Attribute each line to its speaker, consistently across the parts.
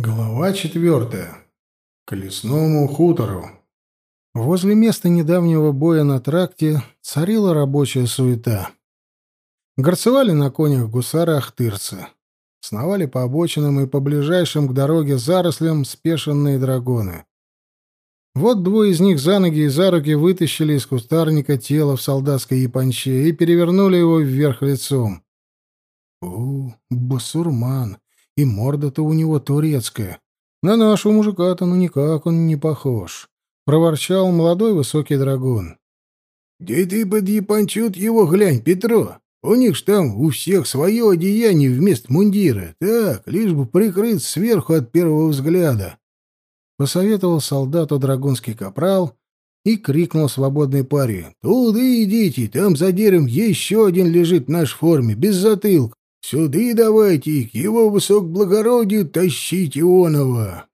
Speaker 1: Глава четвертая. К лесному хутору. Возле места недавнего боя на тракте царила рабочая суета. Горцевали на конях гусары-ахтырцы. Сновали по обочинам и по ближайшим к дороге зарослям спешенные драгоны. Вот двое из них за ноги и за руки вытащили из кустарника тело в солдатской японче и перевернули его вверх лицом. «У, басурман!» И морда-то у него турецкая. На нашего мужика-то ну никак он не похож. Проворчал молодой высокий драгун.
Speaker 2: — Да ты под япончут его глянь, Петро. У них ж там у всех свое одеяние вместо мундира. Так, лишь бы прикрыть сверху от первого взгляда.
Speaker 1: Посоветовал солдату драгунский капрал и крикнул свободной паре. — Туда идите, там за деревом еще один лежит в нашей форме, без затылка. Сюды давайте, к его высокоблагородию тащите оного.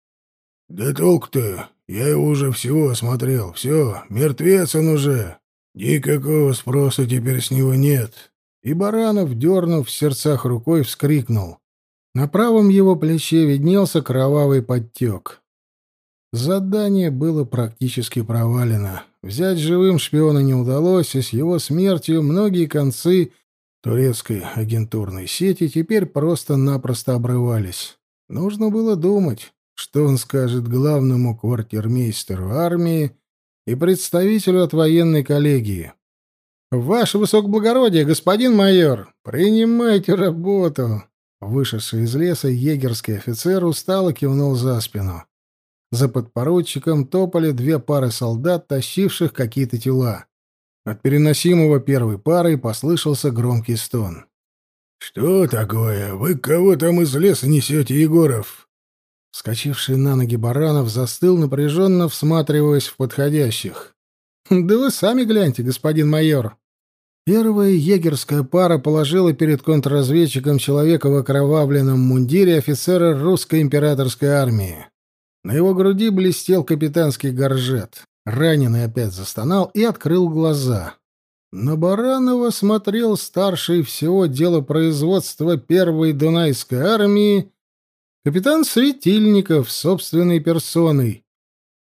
Speaker 2: Да толк-то, я его уже всего осмотрел, все, мертвец он уже. Никакого спроса теперь с него нет.
Speaker 1: И Баранов, дернув в сердцах рукой, вскрикнул. На правом его плече виднелся кровавый подтек. Задание было практически провалено. Взять живым шпиона не удалось, и с его смертью многие концы турецкой агентурной сети теперь просто-напросто обрывались. Нужно было думать, что он скажет главному квартирмейстеру армии и представителю от военной коллегии. «Ваше высокоблагородие, господин майор, принимайте работу!» Вышедший из леса егерский офицер устало кивнул за спину. За подпоручиком топали две пары солдат, тащивших какие-то тела. От переносимого первой парой послышался громкий стон.
Speaker 2: «Что такое? Вы кого там из леса несете, Егоров?»
Speaker 1: Скочивший на ноги Баранов застыл, напряженно всматриваясь в подходящих. «Да вы сами гляньте, господин майор!» Первая егерская пара положила перед контрразведчиком человека в окровавленном мундире офицера русской императорской армии. На его груди блестел капитанский горжет. Раненый опять застонал и открыл глаза. На Баранова смотрел старший всего дела производства первой Дунайской армии капитан Светильников собственной персоной.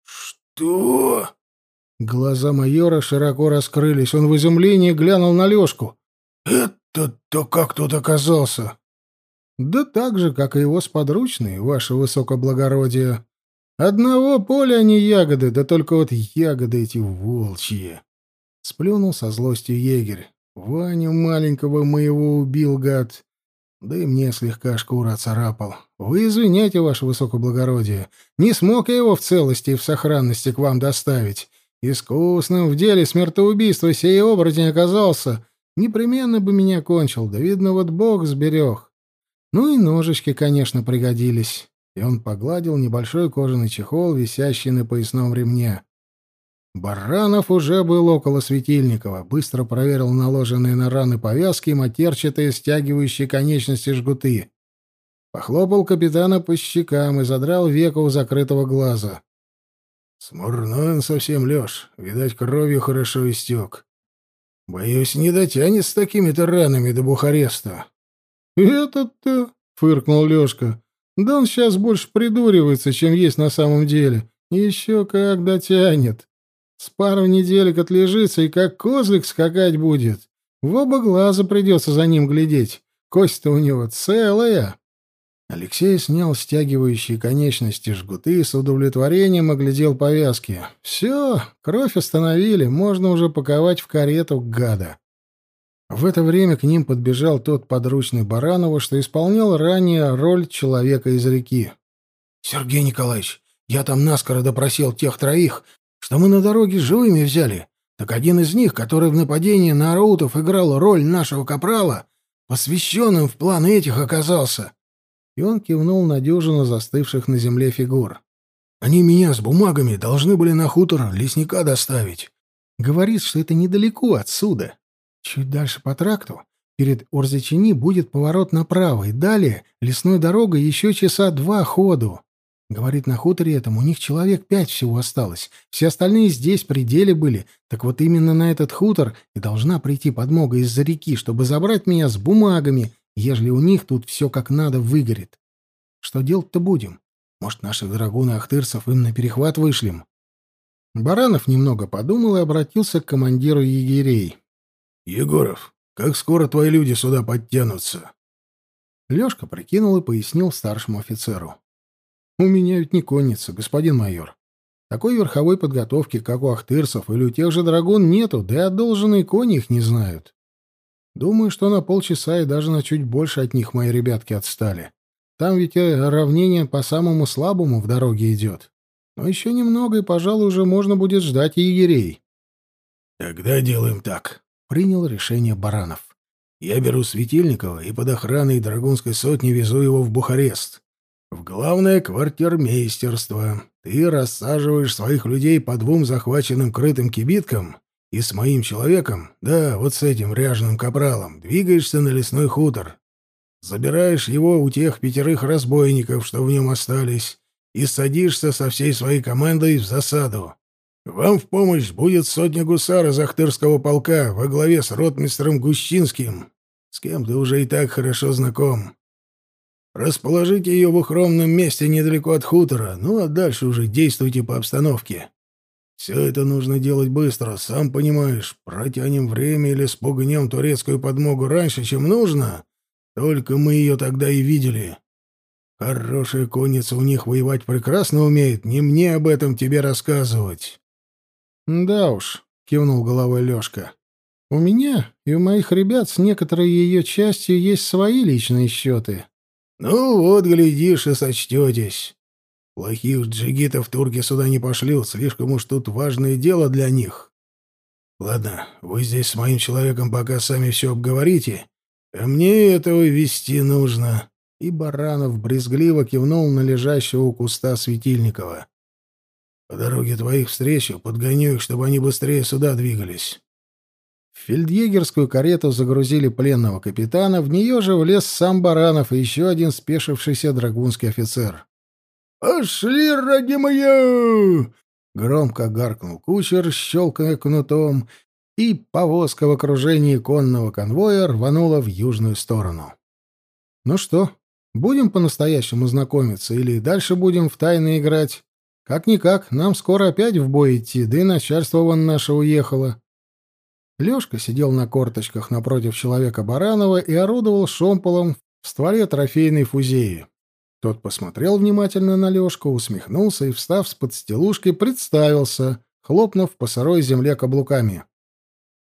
Speaker 2: «Что?»
Speaker 1: Глаза майора широко раскрылись. Он в изумлении глянул на Лёшку.
Speaker 2: «Это-то как тут оказался?»
Speaker 1: «Да так же, как и его сподручный, ваше высокоблагородие», Одного поля они ягоды, да только вот ягоды эти волчьи. Сплюнул со злостью егерь. Ваню маленького моего убил, гад. Да и мне слегка шкура царапал. Вы извиняйте, ваше высокоблагородие. Не смог я его в целости и в сохранности к вам доставить. Искусным в деле смертоубийства сей оборотень оказался. Непременно бы меня кончил, да, видно, вот бог сберег. Ну и ножички, конечно, пригодились и он погладил небольшой кожаный чехол, висящий на поясном ремне. Баранов уже был около Светильникова, быстро проверил наложенные на раны повязки и матерчатые стягивающие конечности жгуты. Похлопал капитана по щекам и задрал веко у закрытого глаза.
Speaker 2: «Смурной он совсем, Лёш. Видать, кровью хорошо истек. Боюсь, не дотянет с такими-то ранами до Бухареста».
Speaker 1: «Этот-то...» — фыркнул Лёшка. Да он сейчас больше придуривается, чем есть на самом деле. Еще как дотянет. С пару неделек отлежится и как козлик скакать будет. В оба глаза придется за ним глядеть. Кость-то у него целая. Алексей снял стягивающие конечности жгуты и с удовлетворением оглядел повязки. Все, кровь остановили, можно уже паковать в карету гада. В это время к ним подбежал тот подручный Баранова, что исполнял ранее роль человека из реки.
Speaker 2: «Сергей Николаевич, я там наскоро допросил тех троих, что мы на дороге живыми взяли. Так один из них, который в нападении на Араутов играл роль нашего капрала, посвященным в планы этих оказался».
Speaker 1: И он кивнул на дюжину застывших на земле фигур.
Speaker 2: «Они меня с бумагами должны были на хутор лесника доставить».
Speaker 1: Говорит, что это недалеко отсюда. Чуть дальше по тракту, перед Орзачини, будет поворот направо, и далее лесной дорогой еще часа два ходу. Говорит, на хуторе этом у них человек пять всего осталось. Все остальные здесь, при деле были. Так вот именно на этот хутор и должна прийти подмога из-за реки, чтобы забрать меня с бумагами, ежели у них тут все как надо выгорит. Что делать-то будем?
Speaker 2: Может, наших драгун и ахтырцев им на перехват вышлем? Баранов немного подумал и обратился к командиру егерей.
Speaker 1: — Егоров, как скоро твои люди сюда подтянутся?
Speaker 2: Лёшка прикинул и пояснил старшему офицеру. — У меня ведь не конница, господин майор. Такой верховой подготовки, как у ахтырцев или у тех же драгун, нету, да и одолженные кони их не знают. Думаю, что на полчаса и даже на чуть больше от них мои ребятки отстали. Там ведь равнение по самому слабому в дороге идет. Но еще немного, и, пожалуй, уже можно будет ждать егерей.
Speaker 1: — Тогда делаем так, — принял решение Баранов. — Я беру Светильникова и под охраной Драгунской сотни везу его в Бухарест. В главное квартирмейстерство. Ты рассаживаешь своих людей по двум захваченным крытым кибиткам и с моим человеком, да, вот с этим ряженым капралом, двигаешься на лесной хутор. Забираешь его у тех пятерых разбойников, что в нем остались, и садишься со всей своей командой в засаду. Вам в помощь будет сотня гусар из Ахтырского полка во главе с ротмистром Гущинским, с кем ты уже и так хорошо знаком. Расположите ее в укромном месте недалеко от хутора, ну а дальше уже действуйте по обстановке. Все это нужно делать быстро, сам понимаешь. Протянем время или спугнем турецкую подмогу раньше, чем нужно. Только мы ее тогда и видели. Хорошая конница у них воевать прекрасно умеет, не мне об этом тебе рассказывать.
Speaker 2: Да уж, кивнул головой Лёшка. У меня и у моих ребят с некоторой ее частью есть свои личные счеты.
Speaker 1: Ну вот, глядишь и сочтетесь. Плохих джигитов турки сюда не пошлют, слишком уж тут важное дело для них. Ладно, вы здесь с моим человеком пока сами все обговорите, а мне этого вести нужно. И Баранов брезгливо кивнул на лежащего у куста Светильникова. По дороге твоих встречу подгоню их, чтобы они быстрее сюда двигались.
Speaker 2: В фельдъегерскую карету загрузили пленного капитана, в нее же влез сам Баранов и еще один спешившийся драгунский офицер.
Speaker 1: «Пошли, родимые!»
Speaker 2: Громко гаркнул кучер, щелкая кнутом, и повозка в окружении конного конвоя рванула в южную сторону. «Ну что, будем по-настоящему знакомиться или дальше будем в тайны играть? Как-никак, нам скоро опять в бой идти, да и начальство вон наше уехало». Лёшка сидел на корточках напротив человека Баранова и орудовал шомполом в стволе трофейной фузеи. Тот посмотрел внимательно на Лёшку, усмехнулся и, встав с подстилушки, представился, хлопнув по сырой земле каблуками.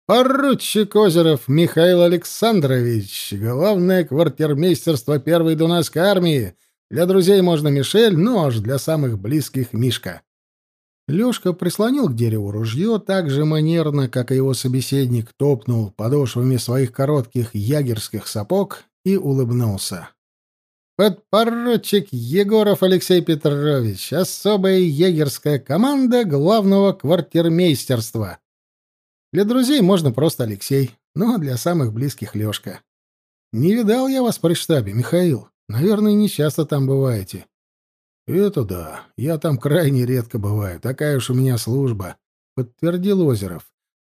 Speaker 2: «Поручик Озеров Михаил Александрович, главное квартирмейстерство первой Дунайской армии. Для друзей можно Мишель, но аж для самых близких Мишка». Лёшка прислонил к дереву ружье так же манерно, как и его собеседник, топнул подошвами своих коротких ягерских сапог и улыбнулся. Подпоручик Егоров Алексей Петрович, особая егерская команда главного квартирмейстерства. Для друзей можно просто Алексей, но для самых близких Лёшка. Не видал я вас при штабе, Михаил. Наверное, не часто там бываете. Это да, я там крайне редко бываю, такая уж у меня служба, подтвердил Озеров.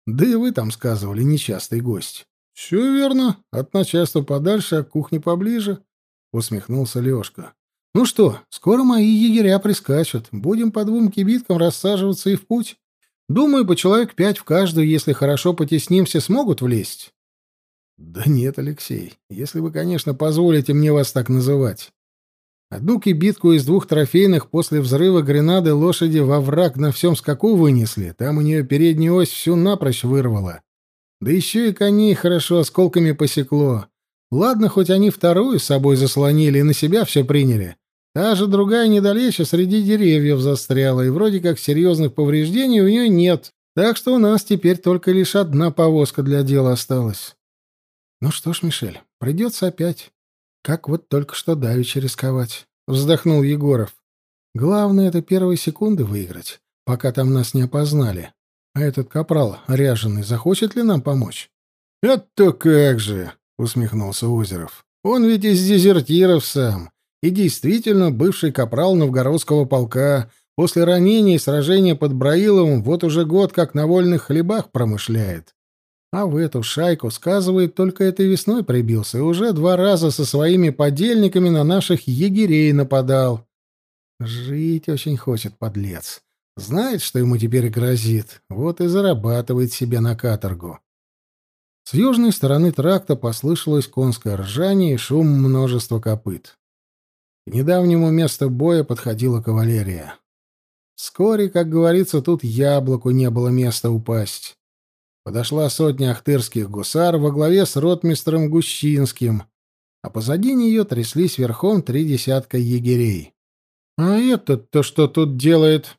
Speaker 2: Да и вы там сказывали нечастый гость. Все верно, от начальства подальше, а к кухне поближе усмехнулся Лёшка. Ну что, скоро мои егеря прискачут. Будем по двум кибиткам рассаживаться и в путь. Думаю, по человек пять в каждую, если хорошо потеснимся, смогут влезть. Да нет, Алексей, если вы, конечно, позволите мне вас так называть. Одну кибитку из двух трофейных после взрыва гренады лошади во враг на всем скаку вынесли. Там у нее переднюю ось всю напрочь вырвала. Да еще и коней хорошо осколками посекло. Ладно, хоть они вторую с собой заслонили и на себя все приняли. Та же другая недалече среди деревьев застряла, и вроде как серьезных повреждений у нее нет. Так что у нас теперь только лишь одна повозка для дела осталась. Ну что ж, Мишель, придется опять. Как вот только что давеча рисковать. Вздохнул Егоров. Главное — это первые секунды выиграть, пока там нас не опознали. А этот капрал ряженый захочет ли нам помочь? — Это как же! — усмехнулся Озеров. «Он ведь из дезертиров сам. И действительно бывший капрал новгородского полка. После ранения и сражения под Браиловым вот уже год как на вольных хлебах промышляет. А в эту шайку, сказывает, только этой весной прибился и уже два раза со своими подельниками на наших егерей нападал.
Speaker 1: Жить очень хочет подлец. Знает, что ему теперь грозит, вот и зарабатывает себе на каторгу. С южной стороны тракта послышалось конское ржание и шум множества копыт. К недавнему месту боя подходила кавалерия. Вскоре, как говорится, тут яблоку не было места упасть. Подошла сотня ахтырских гусар во главе с ротмистром Гущинским, а позади нее тряслись верхом три десятка егерей. «А этот-то что тут делает?»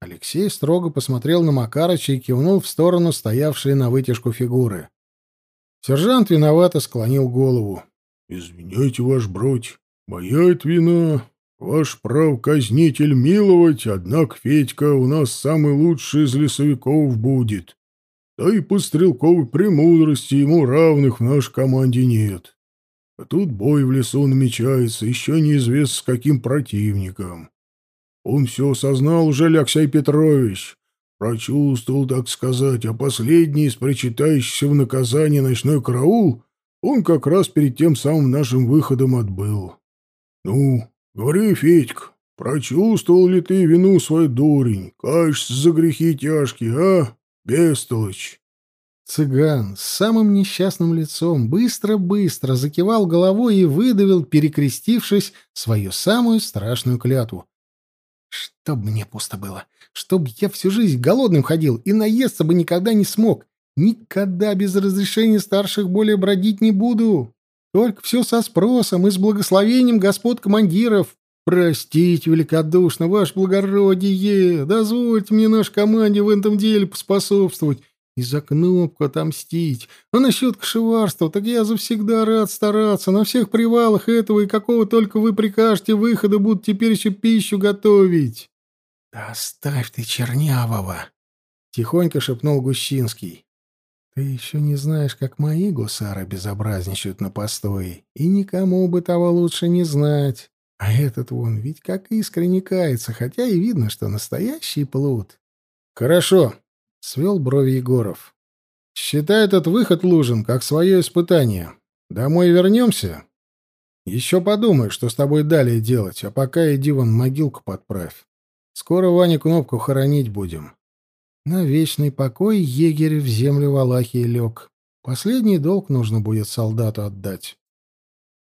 Speaker 1: Алексей строго посмотрел на Макарыча и кивнул в сторону стоявшей на вытяжку фигуры. Сержант виновато склонил голову.
Speaker 3: «Извиняйте, ваш бродь, моя это вина. Ваш прав казнитель миловать, однако Федька у нас самый лучший из лесовиков будет. Да и по стрелковой премудрости ему равных в нашей команде нет. А тут бой в лесу намечается, еще неизвестно с каким противником. Он все осознал уже, Алексей Петрович. Прочувствовал, так сказать, а последний из причитающихся в наказание ночной караул он как раз перед тем самым нашим выходом отбыл. Ну, говори, Федька, прочувствовал ли ты вину свою дурень? Кажется, за грехи тяжкие, а, бестолочь?
Speaker 1: Цыган с самым несчастным лицом быстро-быстро закивал головой и выдавил, перекрестившись, свою самую страшную клятву. «Чтоб мне пусто было! Чтоб я всю жизнь голодным ходил и наесться бы никогда не смог! Никогда без разрешения старших более бродить не буду! Только все со спросом и с благословением господ командиров! Простите великодушно, ваше благородие! Дозвольте мне нашей команде в этом деле поспособствовать!» И за кнопку отомстить. А насчет кошеварства, так я завсегда рад стараться. На всех привалах этого и какого только вы прикажете выхода будут теперь еще пищу готовить. — Да оставь ты чернявого! — тихонько шепнул Гущинский. — Ты еще не знаешь, как мои гусары безобразничают на постое, и никому бы того лучше не знать. А этот вон ведь как искренне кается, хотя и видно, что настоящий плут. — Хорошо, Свел брови Егоров. «Считай этот выход, Лужин, как свое испытание. Домой вернемся? Еще подумай, что с тобой далее делать, а пока иди вон могилку подправь. Скоро Ване кнопку хоронить будем». На вечный покой егерь в землю Валахии лег. Последний долг нужно будет солдату отдать.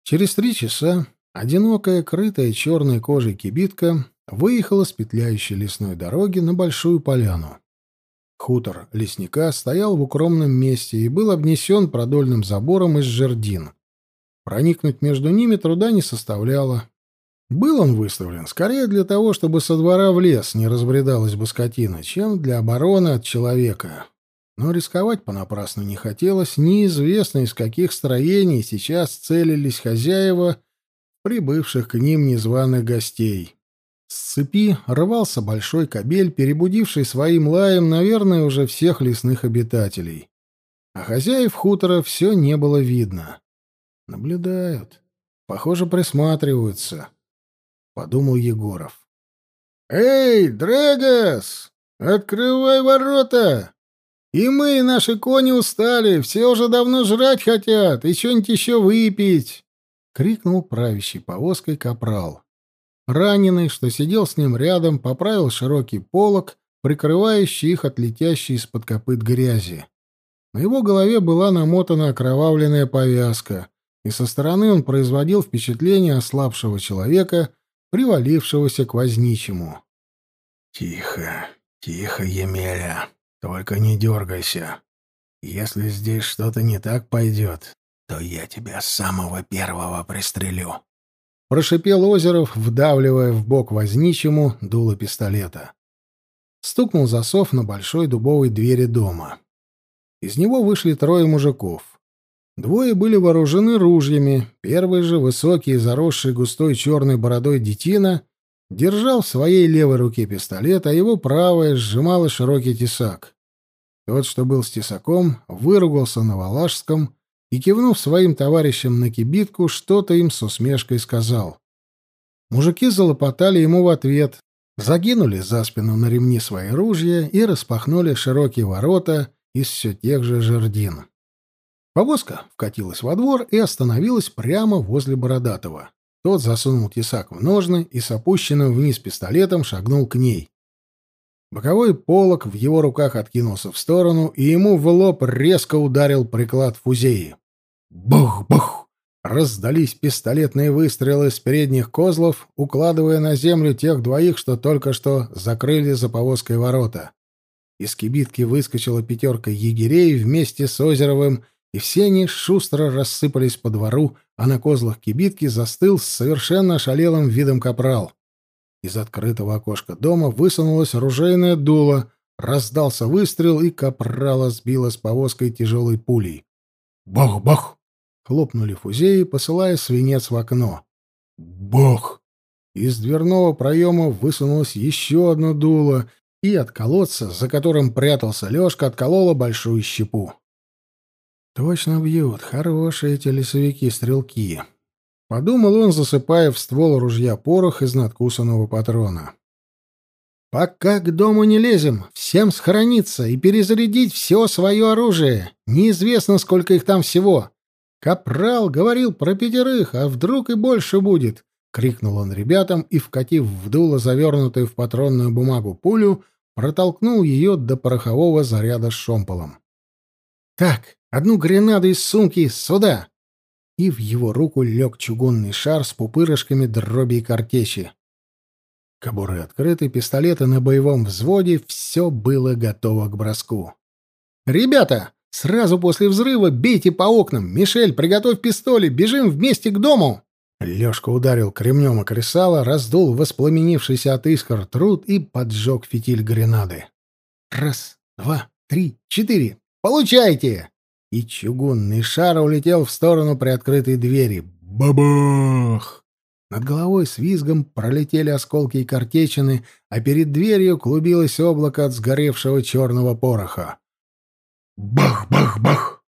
Speaker 1: Через три часа одинокая, крытая черной кожей кибитка выехала с петляющей лесной дороги на большую поляну. Хутор лесника стоял в укромном месте и был обнесен продольным забором из жердин. Проникнуть между ними труда не составляло. Был он выставлен скорее для того, чтобы со двора в лес не разбредалась бы скотина, чем для обороны от человека. Но рисковать понапрасну не хотелось, неизвестно из каких строений сейчас целились хозяева прибывших к ним незваных гостей. С цепи рвался большой кобель, перебудивший своим лаем, наверное, уже всех лесных обитателей. А хозяев хутора все не было видно. Наблюдают. Похоже, присматриваются. Подумал Егоров. «Эй, Дрэгос! Открывай ворота! И мы, и наши кони устали, все уже давно жрать хотят и что-нибудь еще выпить!» — крикнул правящий повозкой капрал. Раненый, что сидел с ним рядом, поправил широкий полог, прикрывающий их от летящей из-под копыт грязи. На его голове была намотана окровавленная повязка, и со стороны он производил впечатление ослабшего человека, привалившегося к возничему. «Тихо, тихо, Емеля, только не дергайся. Если здесь что-то не так пойдет, то я тебя с самого первого пристрелю», Прошипел Озеров, вдавливая в бок возничему дуло пистолета. Стукнул засов на большой дубовой двери дома. Из него вышли трое мужиков. Двое были вооружены ружьями. Первый же, высокий, заросший густой черной бородой детина, держал в своей левой руке пистолет, а его правая сжимала широкий тесак. Тот, что был с тесаком, выругался на валашском и, кивнув своим товарищам на кибитку, что-то им с усмешкой сказал. Мужики залопотали ему в ответ, загинули за спину на ремни свои ружья и распахнули широкие ворота из все тех же жердин. Повозка вкатилась во двор и остановилась прямо возле Бородатого. Тот засунул тесак в ножны и с опущенным вниз пистолетом шагнул к ней. Боковой полог в его руках откинулся в сторону, и ему в лоб резко ударил приклад фузеи. Бух-бух! Раздались пистолетные выстрелы с передних козлов, укладывая на землю тех двоих, что только что закрыли за повозкой ворота. Из кибитки выскочила пятерка егерей вместе с Озеровым, и все они шустро рассыпались по двору, а на козлах кибитки застыл с совершенно ошалелым видом капрал. Из открытого окошка дома высунулось оружейное дуло, раздался выстрел, и капрала сбила с повозкой тяжелой пулей. Бах-бах! Хлопнули фузеи, посылая свинец в окно. Бах! Из дверного проема высунулось еще одно дуло, и от колодца, за которым прятался Лешка, отколола большую щепу. Точно бьют, хорошие эти лесовики-стрелки. Подумал он, засыпая в ствол ружья порох из надкусанного патрона. «Пока к дому не лезем, всем схорониться и перезарядить все свое оружие. Неизвестно, сколько их там всего. Капрал говорил про пятерых, а вдруг и больше будет!» — крикнул он ребятам и, вкатив в дуло завернутую в патронную бумагу пулю, протолкнул ее до порохового заряда с шомполом. «Так, одну гренаду из сумки сюда!» И в его руку лег чугунный шар с пупырышками дроби и картечи. Кобуры открыты, пистолеты на боевом взводе, все было готово к броску. «Ребята, сразу после взрыва бейте по окнам! Мишель, приготовь пистоли, бежим вместе к дому!» Лёшка ударил кремнем о кресало, раздул воспламенившийся от искр труд и поджег фитиль гренады. «Раз, два, три, четыре! Получайте!» И чугунный шар улетел в сторону приоткрытой двери. Бабах! Над головой с визгом пролетели осколки и картечины, а перед дверью клубилось облако от сгоревшего черного пороха. Бах-бах-бах!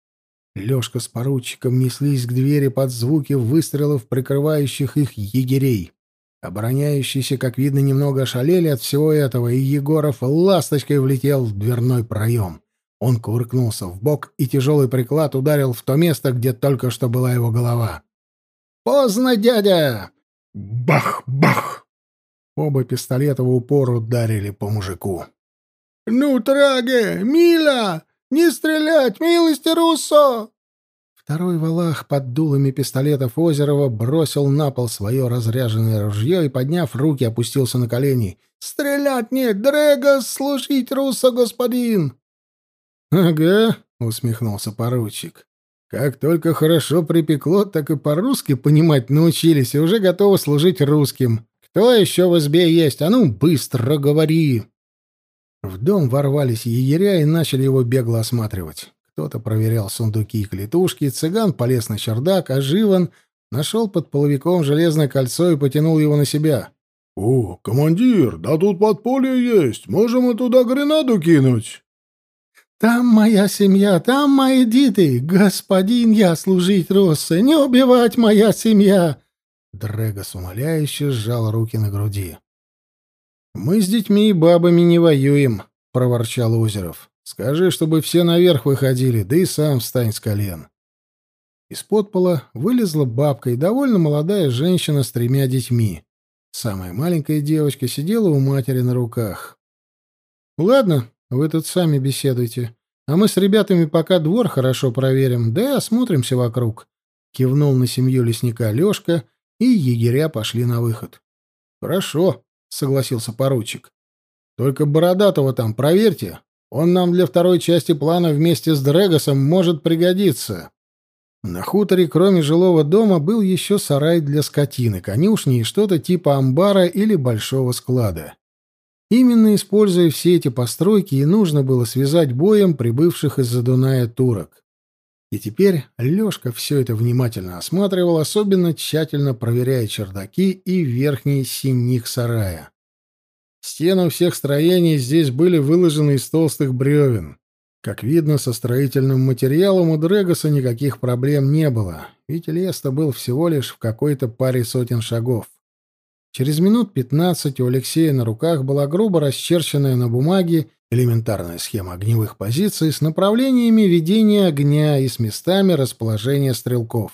Speaker 1: Лёшка с поручиком неслись к двери под звуки выстрелов, прикрывающих их егерей. Обороняющиеся, как видно, немного ошалели от всего этого, и Егоров ласточкой влетел в дверной проем. Он кувыркнулся в бок, и тяжелый приклад ударил в то место, где только что была его голова. «Поздно, дядя!» Бах-бах! Оба пистолета в упор ударили по мужику. «Ну, Траге! Мила! Не стрелять! Милости Руссо!» Второй валах под дулами пистолетов Озерова бросил на пол свое разряженное ружье и, подняв руки, опустился на колени. «Стрелять нет! Дрэго, слушать Руссо, господин!» «Ага», — усмехнулся поручик. «Как только хорошо припекло, так и по-русски понимать научились и уже готовы служить русским. Кто еще в избе есть? А ну, быстро говори!» В дом ворвались егеря и начали его бегло осматривать. Кто-то проверял сундуки и клетушки, цыган полез на чердак, а Живан нашел под половиком железное кольцо и потянул его на себя.
Speaker 3: «О, командир, да тут подполье есть, можем и туда гренаду кинуть!»
Speaker 2: Там моя семья, там мои дети. Господин я служить Россе, не убивать моя семья!»
Speaker 1: Дрэгос умоляюще сжал руки на груди. «Мы с детьми и бабами не воюем», — проворчал Озеров. «Скажи, чтобы все наверх выходили, да и сам встань с колен». Из-под пола вылезла бабка и довольно молодая женщина с тремя детьми. Самая маленькая девочка сидела у матери на руках. «Ладно, вы тут сами беседуйте. А мы с ребятами пока двор хорошо проверим, да и осмотримся вокруг. Кивнул на семью лесника Лёшка, и егеря пошли на выход. Хорошо, согласился поручик. Только Бородатого там проверьте. Он нам для второй части плана вместе с Дрэгосом может пригодиться. На хуторе, кроме жилого дома, был еще сарай для скотины, конюшни и что-то типа амбара или большого склада. Именно используя все эти постройки и нужно было связать боем прибывших из-за Дуная турок. И теперь Лёшка все это внимательно осматривал, особенно тщательно проверяя чердаки и верхний синих сарая. Стены всех строений здесь были выложены из толстых бревен. Как видно, со строительным материалом у Дрегоса никаких проблем не было, ведь лес-то был всего лишь в какой-то паре сотен шагов. Через минут пятнадцать у Алексея на руках была грубо расчерченная на бумаге элементарная схема огневых позиций с направлениями ведения огня и с местами расположения стрелков.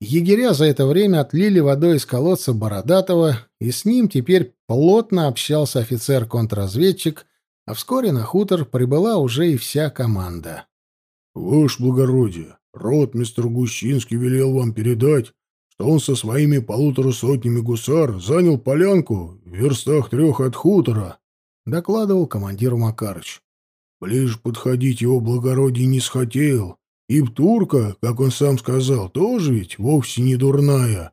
Speaker 1: Егеря за это время отлили водой из колодца Бородатого, и с ним теперь плотно общался офицер-контрразведчик, а вскоре на хутор прибыла уже и вся команда.
Speaker 3: — Ваше благородие, рот мистер Гущинский велел вам передать, что он со своими полутора сотнями гусар занял полянку в верстах трех от хутора, — докладывал командир Макарыч. Ближе подходить его благородие не схотел, и турка, как он сам сказал, тоже ведь вовсе не дурная.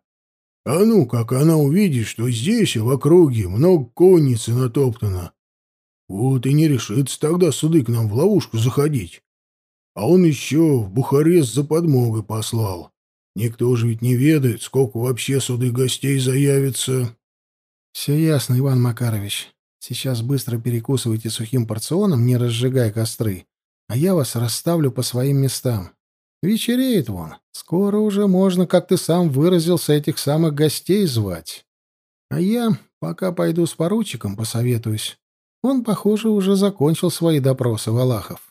Speaker 3: А ну, как она увидит, что здесь, в округе, много конницы натоптано. Вот и не решится тогда суды к нам в ловушку заходить. А он еще в Бухарест за подмогой послал. Никто же ведь не ведает, сколько вообще суды гостей заявится.
Speaker 1: — Все ясно, Иван Макарович. Сейчас быстро перекусывайте сухим порционом, не разжигая костры а я вас расставлю по своим местам. Вечереет вон. Скоро уже можно, как ты сам выразился, этих самых гостей звать. А я пока пойду с поручиком посоветуюсь. Он, похоже, уже закончил свои допросы, Валахов.